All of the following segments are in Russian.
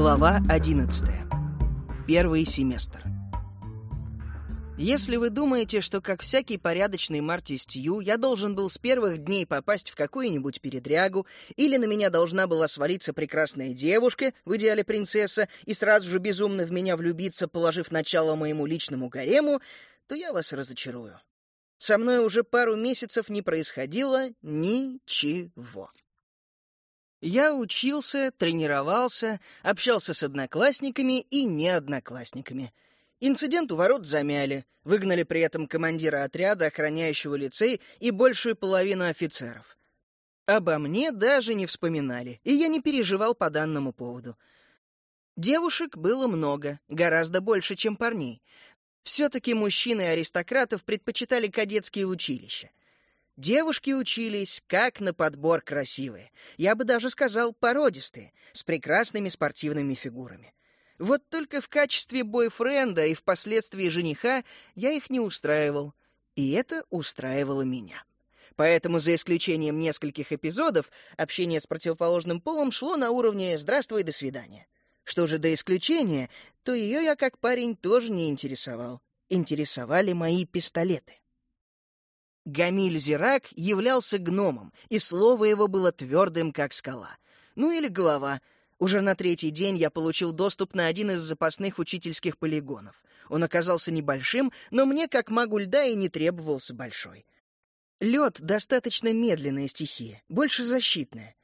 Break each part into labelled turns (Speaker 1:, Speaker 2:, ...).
Speaker 1: Глава 11. Первый семестр. Если вы думаете, что как всякий порядочный Марти Стью, я должен был с первых дней попасть в какую-нибудь передрягу, или на меня должна была свалиться прекрасная девушка, в идеале принцесса, и сразу же безумно в меня влюбиться, положив начало моему личному гарему, то я вас разочарую. Со мной уже пару месяцев не происходило ничего. Я учился, тренировался, общался с одноклассниками и неодноклассниками. Инцидент у ворот замяли, выгнали при этом командира отряда, охраняющего лицей, и большую половину офицеров. Обо мне даже не вспоминали, и я не переживал по данному поводу. Девушек было много, гораздо больше, чем парней. Все-таки мужчины аристократов предпочитали кадетские училища. Девушки учились как на подбор красивые. Я бы даже сказал породистые, с прекрасными спортивными фигурами. Вот только в качестве бойфренда и впоследствии жениха я их не устраивал. И это устраивало меня. Поэтому, за исключением нескольких эпизодов, общение с противоположным полом шло на уровне «здравствуй, до свидания». Что же до исключения, то ее я как парень тоже не интересовал. Интересовали мои пистолеты. Гамиль Зирак являлся гномом, и слово его было твердым, как скала. Ну или голова. Уже на третий день я получил доступ на один из запасных учительских полигонов. Он оказался небольшим, но мне, как магу льда, и не требовался большой. Лед — достаточно медленная стихия, больше защитная.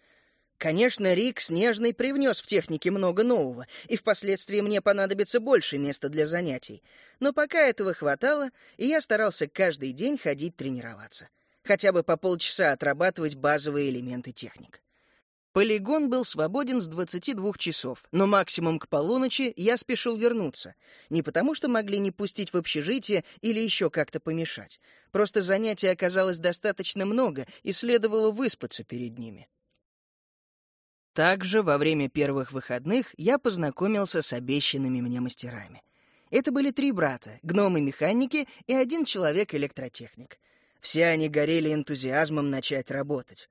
Speaker 1: Конечно, Рик Снежный привнес в технике много нового, и впоследствии мне понадобится больше места для занятий. Но пока этого хватало, и я старался каждый день ходить тренироваться. Хотя бы по полчаса отрабатывать базовые элементы техник. Полигон был свободен с 22 часов, но максимум к полуночи я спешил вернуться. Не потому, что могли не пустить в общежитие или еще как-то помешать. Просто занятий оказалось достаточно много, и следовало выспаться перед ними. Также во время первых выходных я познакомился с обещанными мне мастерами. Это были три брата, гномы-механики и один человек-электротехник. Все они горели энтузиазмом начать работать.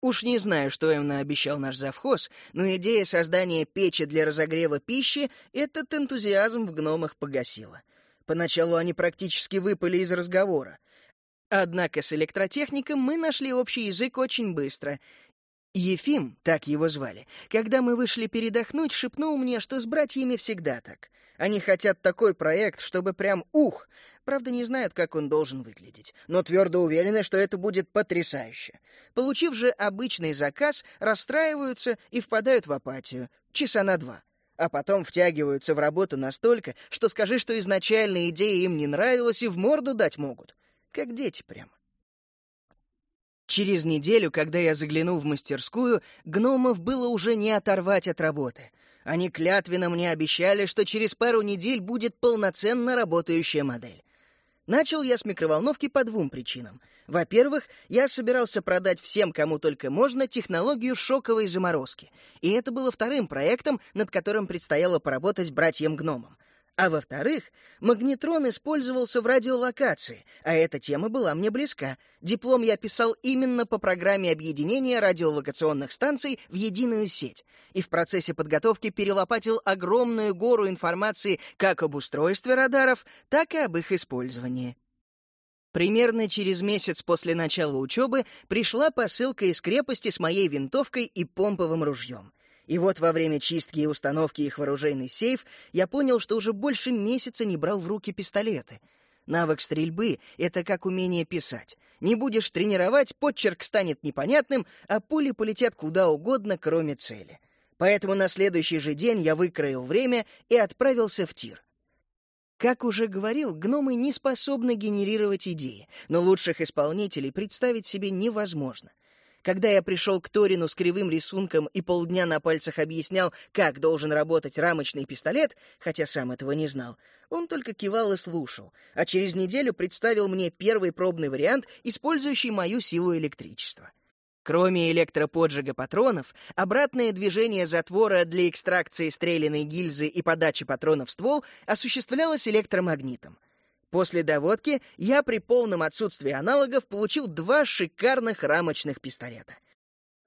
Speaker 1: Уж не знаю, что им наобещал наш завхоз, но идея создания печи для разогрева пищи этот энтузиазм в гномах погасила. Поначалу они практически выпали из разговора. Однако с электротехником мы нашли общий язык очень быстро, Ефим, так его звали, когда мы вышли передохнуть, шепнул мне, что с братьями всегда так. Они хотят такой проект, чтобы прям ух. Правда, не знают, как он должен выглядеть, но твердо уверены, что это будет потрясающе. Получив же обычный заказ, расстраиваются и впадают в апатию. Часа на два. А потом втягиваются в работу настолько, что скажи, что изначально идея им не нравилась, и в морду дать могут. Как дети прям. Через неделю, когда я заглянул в мастерскую, гномов было уже не оторвать от работы. Они клятвенно мне обещали, что через пару недель будет полноценно работающая модель. Начал я с микроволновки по двум причинам. Во-первых, я собирался продать всем, кому только можно, технологию шоковой заморозки. И это было вторым проектом, над которым предстояло поработать братьям-гномам. А во-вторых, магнетрон использовался в радиолокации, а эта тема была мне близка. Диплом я писал именно по программе объединения радиолокационных станций в единую сеть, и в процессе подготовки перелопатил огромную гору информации как об устройстве радаров, так и об их использовании. Примерно через месяц после начала учебы пришла посылка из крепости с моей винтовкой и помповым ружьем — и вот во время чистки и установки их в оружейный сейф я понял, что уже больше месяца не брал в руки пистолеты. Навык стрельбы — это как умение писать. Не будешь тренировать, подчерк станет непонятным, а пули полетят куда угодно, кроме цели. Поэтому на следующий же день я выкроил время и отправился в тир. Как уже говорил, гномы не способны генерировать идеи, но лучших исполнителей представить себе невозможно — когда я пришел к Торину с кривым рисунком и полдня на пальцах объяснял, как должен работать рамочный пистолет, хотя сам этого не знал, он только кивал и слушал, а через неделю представил мне первый пробный вариант, использующий мою силу электричества. Кроме электроподжига патронов, обратное движение затвора для экстракции стрелянной гильзы и подачи патронов в ствол осуществлялось электромагнитом. После доводки я при полном отсутствии аналогов получил два шикарных рамочных пистолета.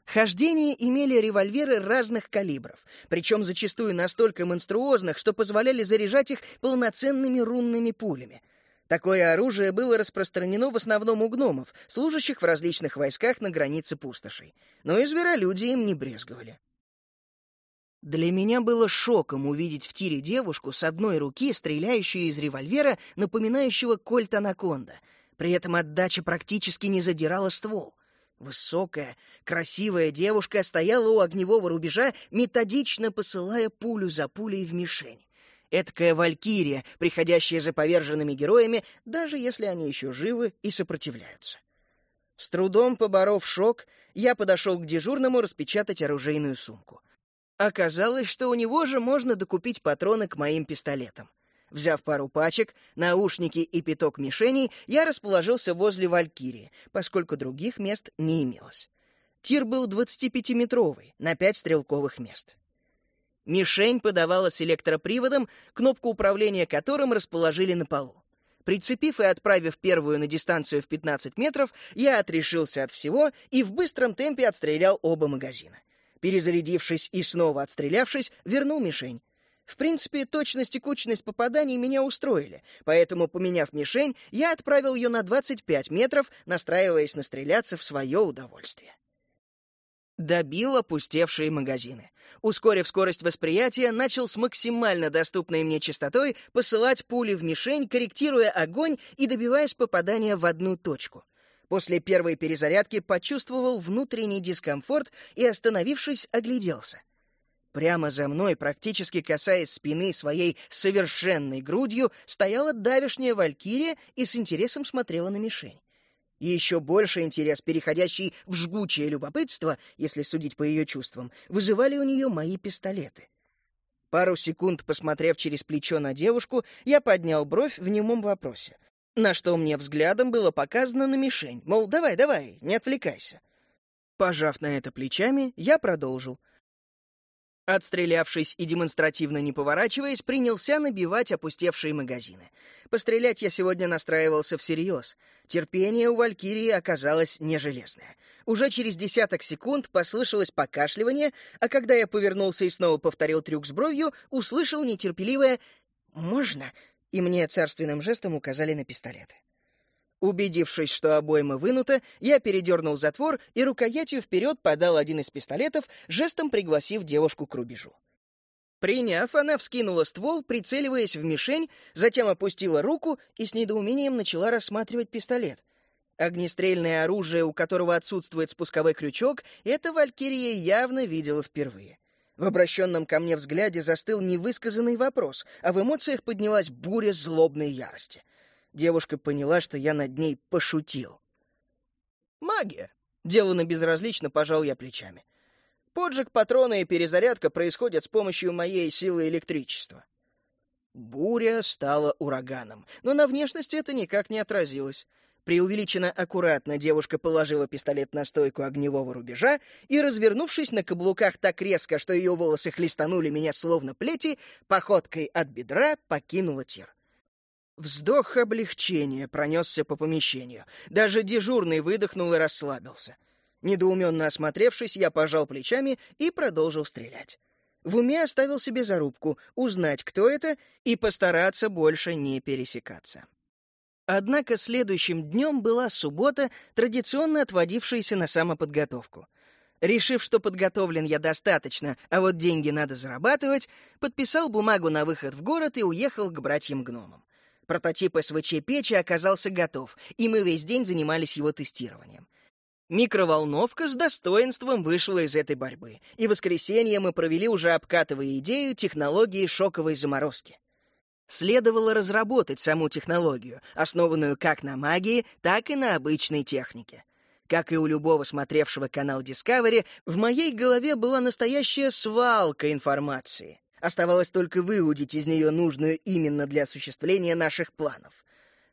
Speaker 1: Хождение имели револьверы разных калибров, причем зачастую настолько монструозных, что позволяли заряжать их полноценными рунными пулями. Такое оружие было распространено в основном у гномов, служащих в различных войсках на границе пустошей. Но и зверолюди им не брезговали. Для меня было шоком увидеть в тире девушку с одной руки, стреляющую из револьвера, напоминающего кольт анаконда. При этом отдача практически не задирала ствол. Высокая, красивая девушка стояла у огневого рубежа, методично посылая пулю за пулей в мишень. Эдакая валькирия, приходящая за поверженными героями, даже если они еще живы и сопротивляются. С трудом поборов шок, я подошел к дежурному распечатать оружейную сумку. Оказалось, что у него же можно докупить патроны к моим пистолетам. Взяв пару пачек, наушники и пяток мишеней, я расположился возле Валькирии, поскольку других мест не имелось. Тир был 25-метровый, на пять стрелковых мест. Мишень подавалась электроприводом, кнопку управления которым расположили на полу. Прицепив и отправив первую на дистанцию в 15 метров, я отрешился от всего и в быстром темпе отстрелял оба магазина. Перезарядившись и снова отстрелявшись, вернул мишень. В принципе, точность и кучность попаданий меня устроили, поэтому, поменяв мишень, я отправил ее на 25 метров, настраиваясь настреляться в свое удовольствие. Добил опустевшие магазины. Ускорив скорость восприятия, начал с максимально доступной мне частотой посылать пули в мишень, корректируя огонь и добиваясь попадания в одну точку. После первой перезарядки почувствовал внутренний дискомфорт и, остановившись, огляделся. Прямо за мной, практически касаясь спины своей совершенной грудью, стояла давешняя валькирия и с интересом смотрела на мишень. И еще больше интерес, переходящий в жгучее любопытство, если судить по ее чувствам, вызывали у нее мои пистолеты. Пару секунд посмотрев через плечо на девушку, я поднял бровь в немом вопросе, на что мне взглядом было показано на мишень, мол, давай, давай, не отвлекайся. Пожав на это плечами, я продолжил. Отстрелявшись и демонстративно не поворачиваясь, принялся набивать опустевшие магазины. Пострелять я сегодня настраивался всерьез. Терпение у Валькирии оказалось не железное. Уже через десяток секунд послышалось покашливание, а когда я повернулся и снова повторил трюк с бровью, услышал нетерпеливое «Можно?» И мне царственным жестом указали на пистолеты. Убедившись, что обойма вынута, я передернул затвор и рукоятью вперед подал один из пистолетов, жестом пригласив девушку к рубежу. Приняв, она вскинула ствол, прицеливаясь в мишень, затем опустила руку и с недоумением начала рассматривать пистолет. Огнестрельное оружие, у которого отсутствует спусковой крючок, эта Валькирия явно видела впервые. В обращенном ко мне взгляде застыл невысказанный вопрос, а в эмоциях поднялась буря злобной ярости — девушка поняла, что я над ней пошутил. «Магия!» — делано безразлично пожал я плечами. «Поджиг патрона и перезарядка происходят с помощью моей силы электричества». Буря стала ураганом, но на внешности это никак не отразилось. Преувеличенно аккуратно девушка положила пистолет на стойку огневого рубежа и, развернувшись на каблуках так резко, что ее волосы хлестанули меня словно плети, походкой от бедра покинула тир. Вздох облегчения пронесся по помещению. Даже дежурный выдохнул и расслабился. Недоуменно осмотревшись, я пожал плечами и продолжил стрелять. В уме оставил себе зарубку — узнать, кто это, и постараться больше не пересекаться. Однако следующим днем была суббота, традиционно отводившаяся на самоподготовку. Решив, что подготовлен я достаточно, а вот деньги надо зарабатывать, подписал бумагу на выход в город и уехал к братьям-гномам. Прототип СВЧ-печи оказался готов, и мы весь день занимались его тестированием. Микроволновка с достоинством вышла из этой борьбы, и воскресенье мы провели уже обкатывая идею технологии шоковой заморозки. Следовало разработать саму технологию, основанную как на магии, так и на обычной технике. Как и у любого смотревшего канал Discovery, в моей голове была настоящая свалка информации. Оставалось только выудить из нее нужную именно для осуществления наших планов.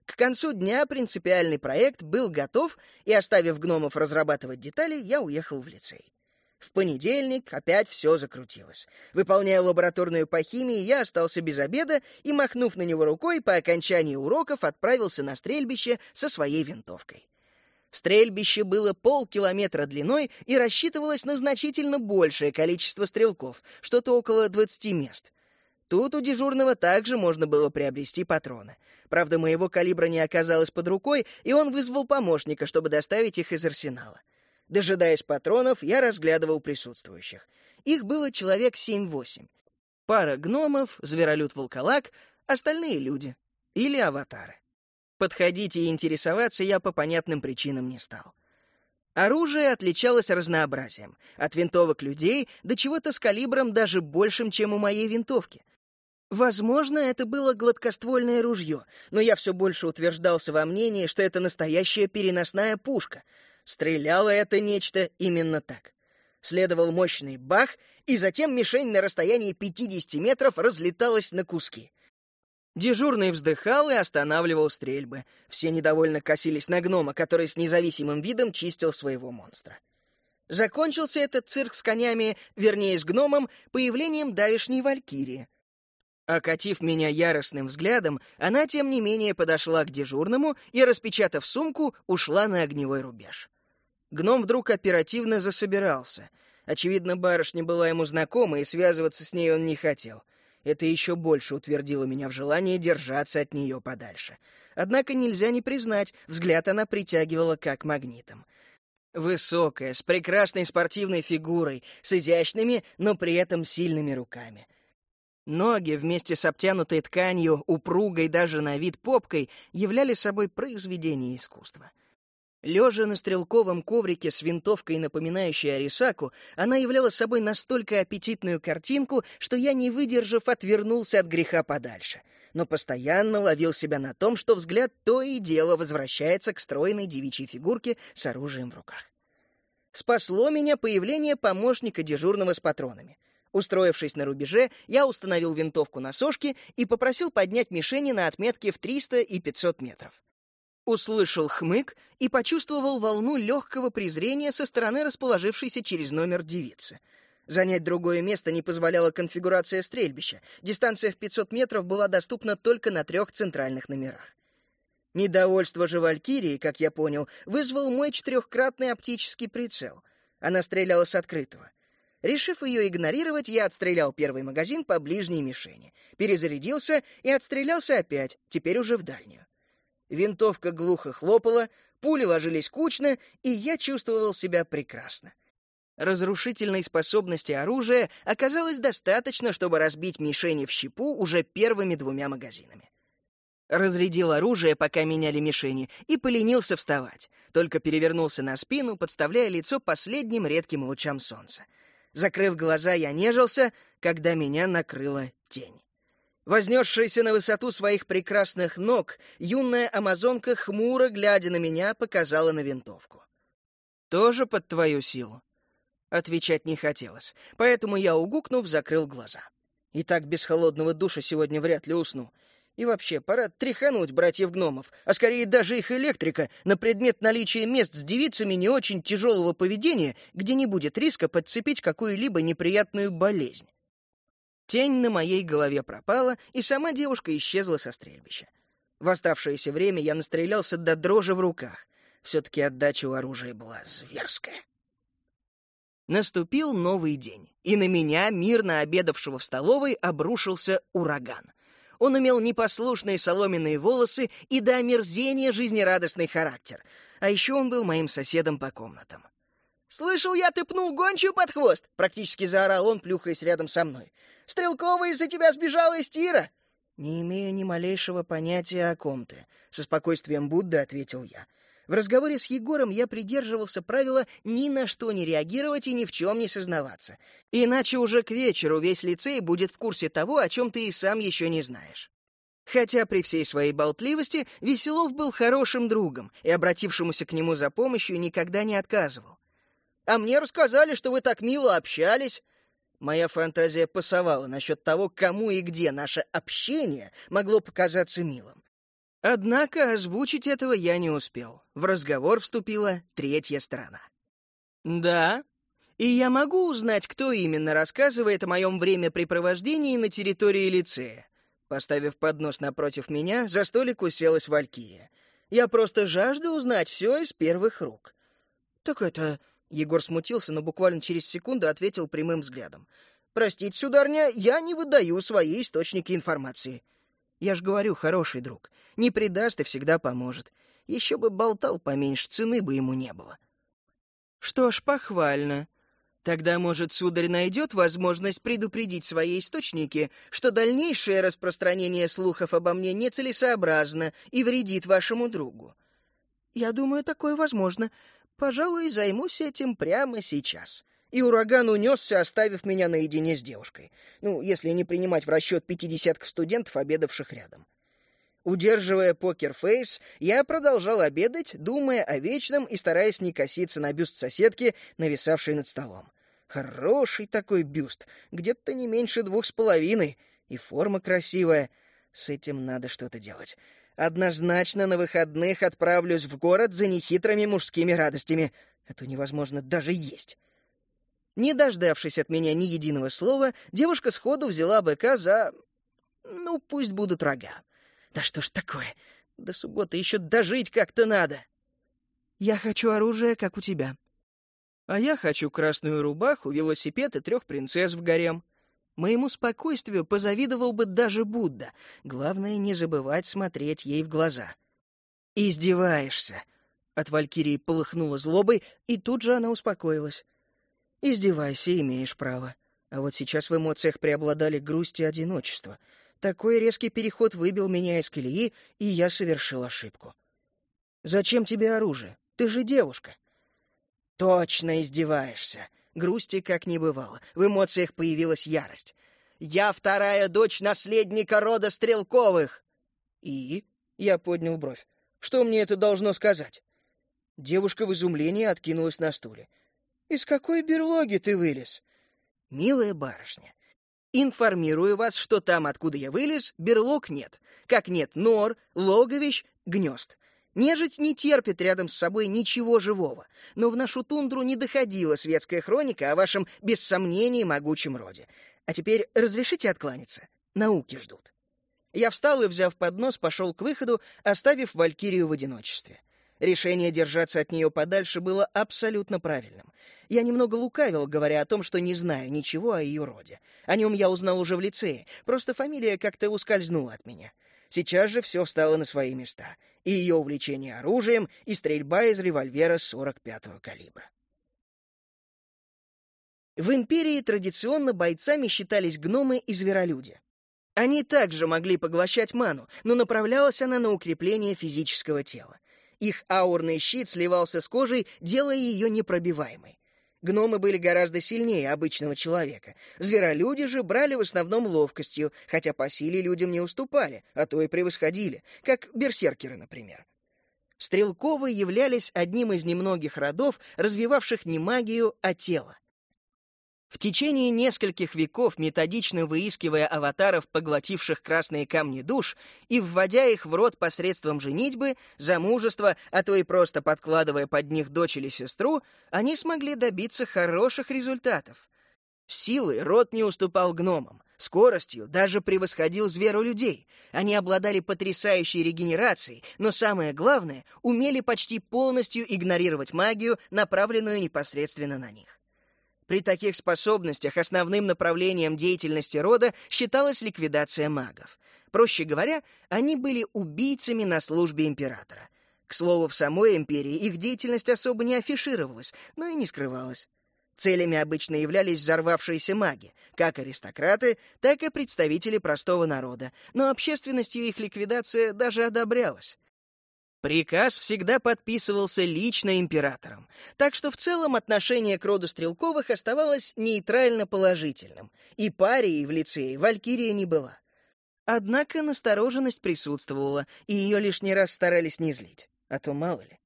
Speaker 1: К концу дня принципиальный проект был готов, и, оставив гномов разрабатывать детали, я уехал в лицей. В понедельник опять все закрутилось. Выполняя лабораторную по химии, я остался без обеда и, махнув на него рукой, по окончании уроков отправился на стрельбище со своей винтовкой. Стрельбище было полкилометра длиной и рассчитывалось на значительно большее количество стрелков, что-то около 20 мест. Тут у дежурного также можно было приобрести патроны. Правда, моего калибра не оказалось под рукой, и он вызвал помощника, чтобы доставить их из арсенала. Дожидаясь патронов, я разглядывал присутствующих. Их было человек семь-восемь. Пара гномов, зверолюд-волколак, остальные люди. Или аватары. Подходить и интересоваться я по понятным причинам не стал. Оружие отличалось разнообразием. От винтовок людей до чего-то с калибром даже большим, чем у моей винтовки. Возможно, это было гладкоствольное ружье, но я все больше утверждался во мнении, что это настоящая переносная пушка. Стреляло это нечто именно так. Следовал мощный бах, и затем мишень на расстоянии 50 метров разлеталась на куски. Дежурный вздыхал и останавливал стрельбы. Все недовольно косились на гнома, который с независимым видом чистил своего монстра. Закончился этот цирк с конями, вернее, с гномом, появлением давишней валькирии. Окатив меня яростным взглядом, она, тем не менее, подошла к дежурному и, распечатав сумку, ушла на огневой рубеж. Гном вдруг оперативно засобирался. Очевидно, барышня была ему знакома, и связываться с ней он не хотел — это еще больше утвердило меня в желании держаться от нее подальше. Однако нельзя не признать, взгляд она притягивала как магнитом. Высокая, с прекрасной спортивной фигурой, с изящными, но при этом сильными руками. Ноги вместе с обтянутой тканью, упругой даже на вид попкой, являли собой произведение искусства — Лежа на стрелковом коврике с винтовкой, напоминающей Арисаку, она являла собой настолько аппетитную картинку, что я, не выдержав, отвернулся от греха подальше, но постоянно ловил себя на том, что взгляд то и дело возвращается к стройной девичьей фигурке с оружием в руках. Спасло меня появление помощника дежурного с патронами. Устроившись на рубеже, я установил винтовку на сошке и попросил поднять мишени на отметке в 300 и 500 метров. Услышал хмык и почувствовал волну легкого презрения со стороны расположившейся через номер девицы. Занять другое место не позволяла конфигурация стрельбища. Дистанция в 500 метров была доступна только на трех центральных номерах. Недовольство же Валькирии, как я понял, вызвал мой четырехкратный оптический прицел. Она стреляла с открытого. Решив ее игнорировать, я отстрелял первый магазин по ближней мишени, перезарядился и отстрелялся опять, теперь уже в дальнюю. Винтовка глухо хлопала, пули ложились кучно, и я чувствовал себя прекрасно. Разрушительной способности оружия оказалось достаточно, чтобы разбить мишени в щепу уже первыми двумя магазинами. Разрядил оружие, пока меняли мишени, и поленился вставать. Только перевернулся на спину, подставляя лицо последним редким лучам солнца. Закрыв глаза, я нежился, когда меня накрыла тень. Вознесшаяся на высоту своих прекрасных ног, юная амазонка, хмуро глядя на меня, показала на винтовку. «Тоже под твою силу?» Отвечать не хотелось, поэтому я, угукнув, закрыл глаза. И так без холодного душа сегодня вряд ли усну. И вообще, пора тряхануть братьев-гномов, а скорее даже их электрика, на предмет наличия мест с девицами не очень тяжелого поведения, где не будет риска подцепить какую-либо неприятную болезнь. Тень на моей голове пропала, и сама девушка исчезла со стрельбища. В оставшееся время я настрелялся до дрожи в руках. Все-таки отдача у оружия была зверская. Наступил новый день, и на меня, мирно обедавшего в столовой, обрушился ураган. Он имел непослушные соломенные волосы и до омерзения жизнерадостный характер, а еще он был моим соседом по комнатам. «Слышал я, ты пнул гончую под хвост!» — практически заорал он, плюхаясь рядом со мной. Стрелкова из-за тебя сбежала из тира!» «Не имею ни малейшего понятия о ком ты», — со спокойствием Будды ответил я. В разговоре с Егором я придерживался правила ни на что не реагировать и ни в чем не сознаваться. Иначе уже к вечеру весь лицей будет в курсе того, о чем ты и сам еще не знаешь. Хотя при всей своей болтливости Веселов был хорошим другом и обратившемуся к нему за помощью никогда не отказывал. «А мне рассказали, что вы так мило общались. Моя фантазия пасовала насчет того, кому и где наше общение могло показаться милым. Однако озвучить этого я не успел. В разговор вступила третья сторона. «Да, и я могу узнать, кто именно рассказывает о моем времяпрепровождении на территории лицея». Поставив поднос напротив меня, за столик уселась Валькирия. Я просто жажду узнать все из первых рук». «Так это...» — Егор смутился, но буквально через секунду ответил прямым взглядом. «Простите, сударня, я не выдаю свои источники информации». «Я ж говорю, хороший друг. Не предаст и всегда поможет. Еще бы болтал поменьше, цены бы ему не было». «Что ж, похвально. Тогда, может, сударь найдет возможность предупредить свои источники, что дальнейшее распространение слухов обо мне нецелесообразно и вредит вашему другу. Я думаю, такое возможно. Пожалуй, займусь этим прямо сейчас. И ураган унесся, оставив меня наедине с девушкой. Ну, если не принимать в расчет пятидесятков студентов, обедавших рядом. Удерживая покерфейс, я продолжал обедать, думая о вечном и стараясь не коситься на бюст соседки, нависавшей над столом. Хороший такой бюст, где-то не меньше двух с половиной, и форма красивая. С этим надо что-то делать. Однозначно на выходных отправлюсь в город за нехитрыми мужскими радостями. Это невозможно даже есть. Не дождавшись от меня ни единого слова, девушка сходу взяла быка за... Ну, пусть будут рога. Да что ж такое? До субботы еще дожить как-то надо. Я хочу оружие, как у тебя. А я хочу красную рубаху, велосипед и трех принцесс в гарем. Моему спокойствию позавидовал бы даже Будда. Главное, не забывать смотреть ей в глаза. «Издеваешься!» От Валькирии полыхнула злобой, и тут же она успокоилась. «Издевайся, имеешь право. А вот сейчас в эмоциях преобладали грусть и одиночество. Такой резкий переход выбил меня из колеи, и я совершил ошибку. Зачем тебе оружие? Ты же девушка. Точно издеваешься. Грусти как не бывало. В эмоциях появилась ярость. Я вторая дочь наследника рода Стрелковых. И? Я поднял бровь. Что мне это должно сказать? Девушка в изумлении откинулась на стуле. Из какой берлоги ты вылез? Милая барышня, информирую вас, что там, откуда я вылез, берлог нет. Как нет нор, логовищ, гнезд. Нежить не терпит рядом с собой ничего живого, но в нашу тундру не доходила светская хроника о вашем, без сомнений, могучем роде. А теперь разрешите откланяться? Науки ждут. Я встал и, взяв поднос, пошел к выходу, оставив Валькирию в одиночестве. Решение держаться от нее подальше было абсолютно правильным. Я немного лукавил, говоря о том, что не знаю ничего о ее роде. О нем я узнал уже в лицее, просто фамилия как-то ускользнула от меня. Сейчас же все встало на свои места — и ее увлечение оружием, и стрельба из револьвера 45-го калибра. В империи традиционно бойцами считались гномы и зверолюди. Они также могли поглощать ману, но направлялась она на укрепление физического тела. Их аурный щит сливался с кожей, делая ее непробиваемой. Гномы были гораздо сильнее обычного человека. Зверолюди же брали в основном ловкостью, хотя по силе людям не уступали, а то и превосходили, как берсеркеры, например. Стрелковы являлись одним из немногих родов, развивавших не магию, а тело. В течение нескольких веков, методично выискивая аватаров, поглотивших красные камни душ, и вводя их в рот посредством женитьбы, замужества, а то и просто подкладывая под них дочь или сестру, они смогли добиться хороших результатов. Силой род не уступал гномам, скоростью даже превосходил зверу людей. Они обладали потрясающей регенерацией, но самое главное, умели почти полностью игнорировать магию, направленную непосредственно на них. При таких способностях основным направлением деятельности рода считалась ликвидация магов. Проще говоря, они были убийцами на службе императора. К слову, в самой империи их деятельность особо не афишировалась, но и не скрывалась. Целями обычно являлись взорвавшиеся маги, как аристократы, так и представители простого народа, но общественностью их ликвидация даже одобрялась. Приказ всегда подписывался лично императором, так что в целом отношение к роду Стрелковых оставалось нейтрально положительным, и парией в лицее Валькирия не была. Однако настороженность присутствовала, и ее лишний раз старались не злить, а то мало ли.